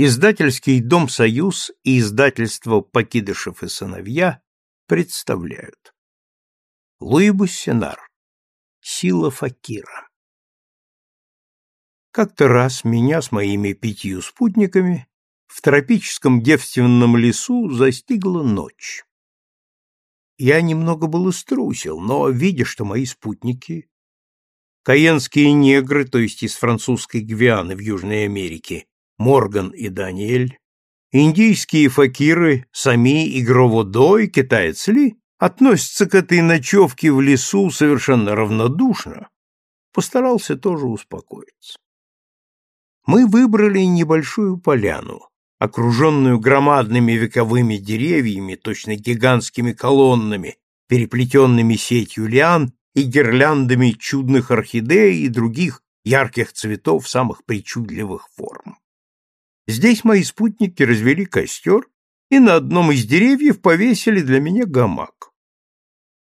Издательский дом «Союз» и издательство «Покидышев и сыновья» представляют. Луи Буссенар. Сила факира. Как-то раз меня с моими пятью спутниками в тропическом девственном лесу застигла ночь. Я немного было струсил, но, видя, что мои спутники, каенские негры, то есть из французской Гвианы в Южной Америке, Морган и Даниэль, индийские факиры, сами и Гроводо китаец Ли относятся к этой ночевке в лесу совершенно равнодушно, постарался тоже успокоиться. Мы выбрали небольшую поляну, окруженную громадными вековыми деревьями, точно гигантскими колоннами, переплетенными сетью лиан и гирляндами чудных орхидей и других ярких цветов самых причудливых форм. Здесь мои спутники развели костер и на одном из деревьев повесили для меня гамак.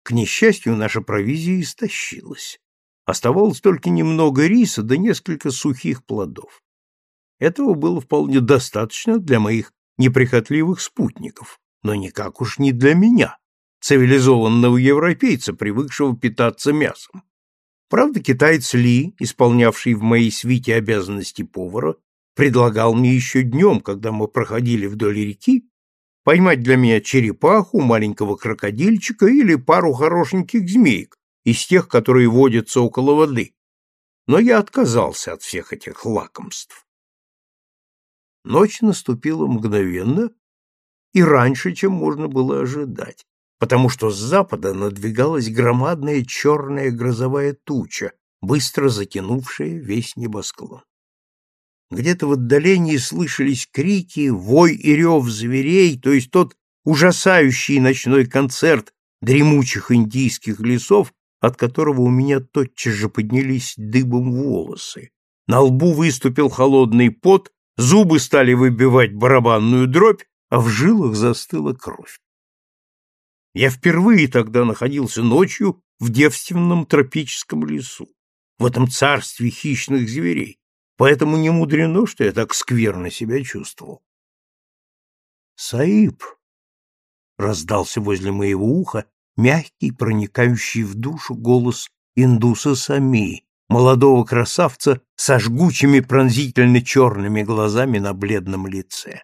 К несчастью, наша провизия истощилась. Оставалось только немного риса да несколько сухих плодов. Этого было вполне достаточно для моих неприхотливых спутников, но никак уж не для меня, цивилизованного европейца, привыкшего питаться мясом. Правда, китаец Ли, исполнявший в моей свите обязанности повара, предлагал мне еще днем, когда мы проходили вдоль реки, поймать для меня черепаху, маленького крокодильчика или пару хорошеньких змеек из тех, которые водятся около воды. Но я отказался от всех этих лакомств. Ночь наступила мгновенно и раньше, чем можно было ожидать, потому что с запада надвигалась громадная черная грозовая туча, быстро затянувшая весь небосклон. Где-то в отдалении слышались крики, вой и рев зверей, то есть тот ужасающий ночной концерт дремучих индийских лесов, от которого у меня тотчас же поднялись дыбом волосы. На лбу выступил холодный пот, зубы стали выбивать барабанную дробь, а в жилах застыла кровь. Я впервые тогда находился ночью в девственном тропическом лесу, в этом царстве хищных зверей, Поэтому не мудрено, что я так скверно себя чувствовал. «Саиб!» — раздался возле моего уха мягкий, проникающий в душу голос индуса Сами, молодого красавца со жгучими пронзительно черными глазами на бледном лице.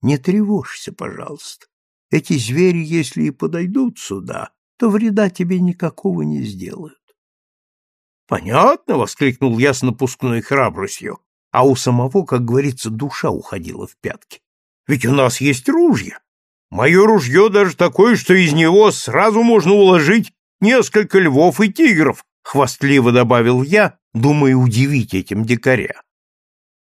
«Не тревожься, пожалуйста. Эти звери, если и подойдут сюда, то вреда тебе никакого не сделают. Понятно, воскликнул я с напускной храбростью, а у самого, как говорится, душа уходила в пятки. Ведь у нас есть ружья. Мое ружье даже такое, что из него сразу можно уложить несколько львов и тигров, хвастливо добавил я, думая удивить этим дикаря.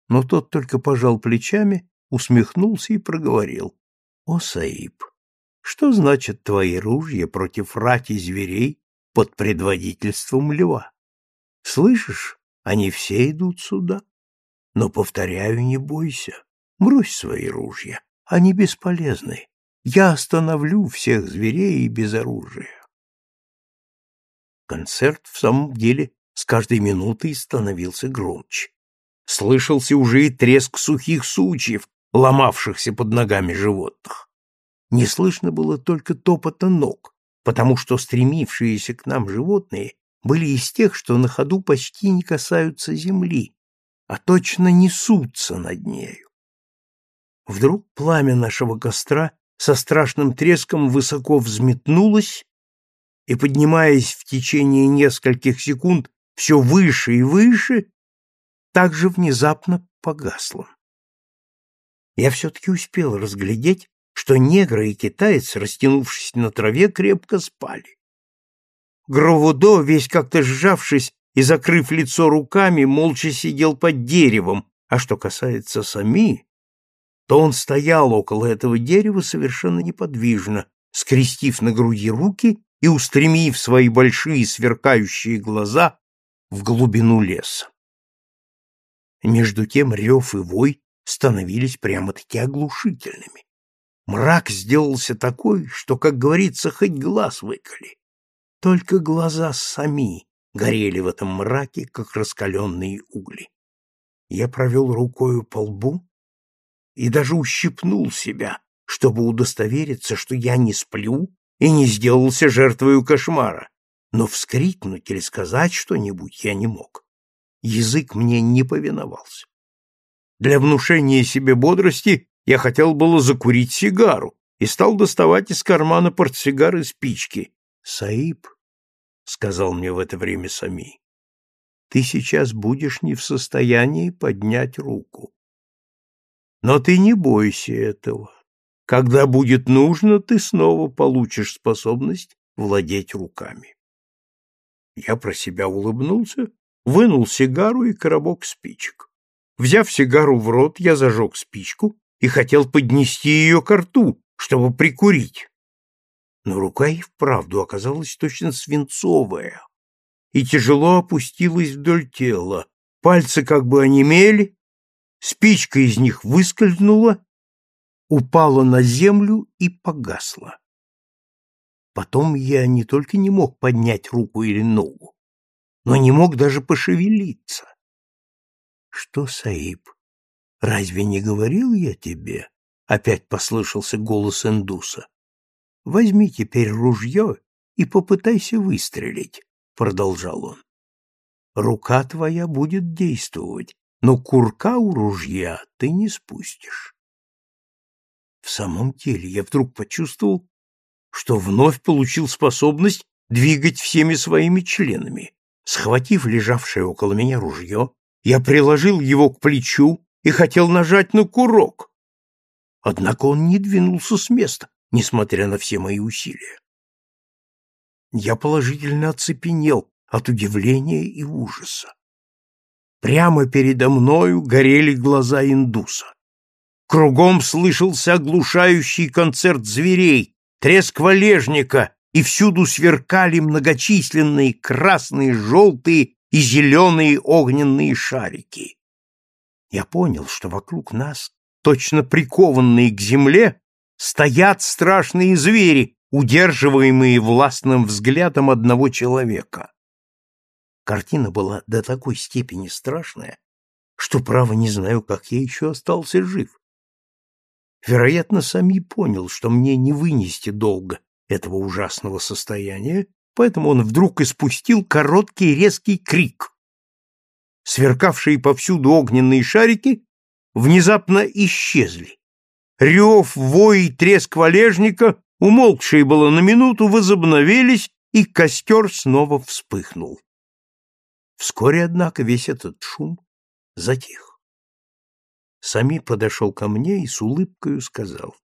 Но тот только пожал плечами, усмехнулся и проговорил. — О, Саиб, что значит твои ружья против рати зверей под предводительством льва? Слышишь, они все идут сюда. Но, повторяю, не бойся. Брось свои ружья. Они бесполезны. Я остановлю всех зверей и без оружия. Концерт в самом деле с каждой минутой становился громче. Слышался уже и треск сухих сучьев, ломавшихся под ногами животных. Не слышно было только топота ног, потому что стремившиеся к нам животные были из тех, что на ходу почти не касаются земли, а точно несутся над нею. Вдруг пламя нашего костра со страшным треском высоко взметнулось и, поднимаясь в течение нескольких секунд все выше и выше, также внезапно погасло. Я все-таки успел разглядеть, что негры и китаец, растянувшись на траве, крепко спали. Гровудо, весь как-то сжавшись и закрыв лицо руками, молча сидел под деревом, а что касается Сами, то он стоял около этого дерева совершенно неподвижно, скрестив на груди руки и устремив свои большие сверкающие глаза в глубину леса. Между тем рев и вой становились прямо-таки оглушительными. Мрак сделался такой, что, как говорится, хоть глаз выколи. Только глаза сами горели в этом мраке, как раскаленные угли. Я провел рукою по лбу и даже ущипнул себя, чтобы удостовериться, что я не сплю и не сделался жертвою кошмара. Но вскрикнуть или сказать что-нибудь я не мог. Язык мне не повиновался. Для внушения себе бодрости я хотел было закурить сигару и стал доставать из кармана портсигары спички. «Саиб», — сказал мне в это время Сами, — «ты сейчас будешь не в состоянии поднять руку. Но ты не бойся этого. Когда будет нужно, ты снова получишь способность владеть руками». Я про себя улыбнулся, вынул сигару и коробок спичек. Взяв сигару в рот, я зажег спичку и хотел поднести ее к рту, чтобы прикурить. Но рука и вправду оказалась точно свинцовая и тяжело опустилась вдоль тела. Пальцы как бы онемели, спичка из них выскользнула, упала на землю и погасла. Потом я не только не мог поднять руку или ногу, но не мог даже пошевелиться. Что, Саиб, разве не говорил я тебе? Опять послышался голос индуса. Возьми теперь ружье и попытайся выстрелить, продолжал он. Рука твоя будет действовать, но курка у ружья ты не спустишь. В самом деле я вдруг почувствовал, что вновь получил способность двигать всеми своими членами. Схватив лежавшее около меня ружье, я приложил его к плечу и хотел нажать на курок. Однако он не двинулся с места, несмотря на все мои усилия. Я положительно оцепенел от удивления и ужаса. Прямо передо мною горели глаза индуса. Кругом слышался оглушающий концерт зверей, треск валежника, и всюду сверкали многочисленные красные, желтые и зеленые огненные шарики. Я понял, что вокруг нас, точно прикованные к земле, стоят страшные звери, удерживаемые властным взглядом одного человека. Картина была до такой степени страшная, что, право, не знаю, как я еще остался жив. Вероятно, Сами понял, что мне не вынести долго этого ужасного состояния, поэтому он вдруг испустил короткий резкий крик. Сверкавшие повсюду огненные шарики внезапно исчезли. Рев, вой и треск валежника, умолкшие было на минуту, возобновились, и костер снова вспыхнул. Вскоре, однако, весь этот шум затих. Сами подошел ко мне и с улыбкой сказал.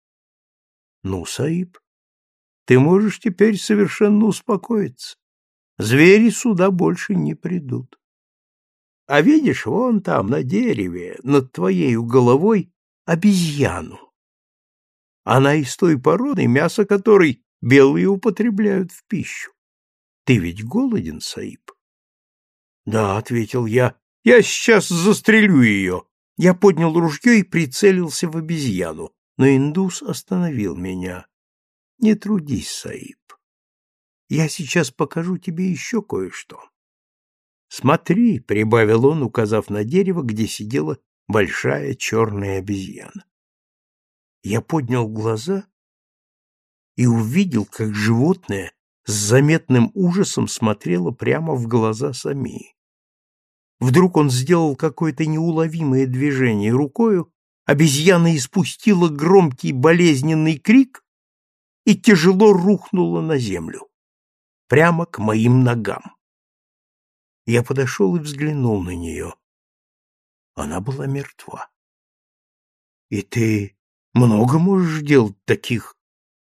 — Ну, Саиб, ты можешь теперь совершенно успокоиться. Звери сюда больше не придут. А видишь, вон там, на дереве, над твоей головой, обезьяну. Она из той породы, мясо которой белые употребляют в пищу. Ты ведь голоден, Саиб? — Да, — ответил я, — я сейчас застрелю ее. Я поднял ружье и прицелился в обезьяну, но индус остановил меня. Не трудись, Саиб. Я сейчас покажу тебе еще кое-что. Смотри, — прибавил он, указав на дерево, где сидела большая черная обезьяна. Я поднял глаза и увидел, как животное с заметным ужасом смотрело прямо в глаза Самии. Вдруг он сделал какое-то неуловимое движение рукою, обезьяна испустила громкий болезненный крик и тяжело рухнула на землю, прямо к моим ногам. Я подошел и взглянул на нее. Она была мертва. — И ты много можешь делать таких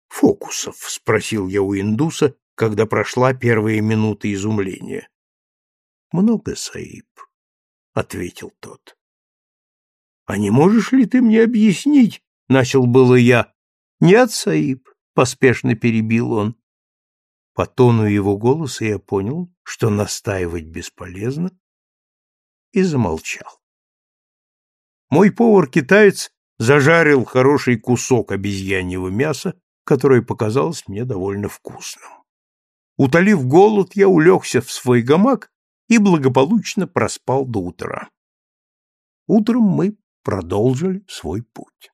фокусов? — спросил я у индуса, когда прошла первая минута изумления. — Много, Саиб, — ответил тот. — А не можешь ли ты мне объяснить? — начал было я. — Нет, Саиб, поспешно перебил он. По тону его голоса я понял, что настаивать бесполезно, и замолчал. Мой повар-китаец зажарил хороший кусок обезьяньего мяса, которое показалось мне довольно вкусным. Утолив голод, я улегся в свой гамак и благополучно проспал до утра. Утром мы продолжили свой путь.